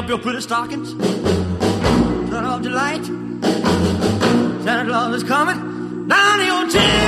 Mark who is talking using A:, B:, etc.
A: Up your pretty stockings. Turn off the light. Santa Claus is coming down your chimney.